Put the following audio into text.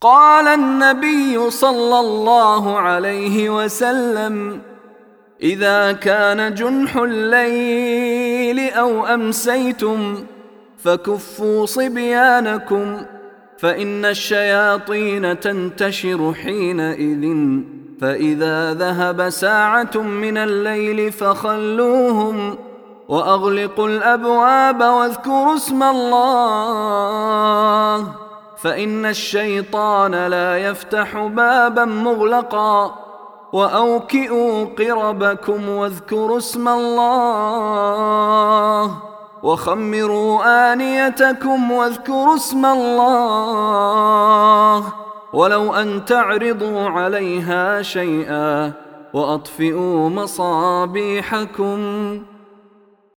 قال النبي صلى الله عليه وسلم إذا كان جنح الليل أو أمسيتم فكفوا صبيانكم فإن الشياطين تنتشر حينئذ فإذا ذهب ساعة من الليل فخلوهم وأغلقوا الأبواب واذكروا اسم الله. فإن الشيطان لا يفتح بابا مغلقا وأوكئوا قربكم واذكروا اسم الله وخمروا آنيتكم واذكروا اسم الله ولو أن تعرضوا عليها شيئا وأطفئوا مصابيحكم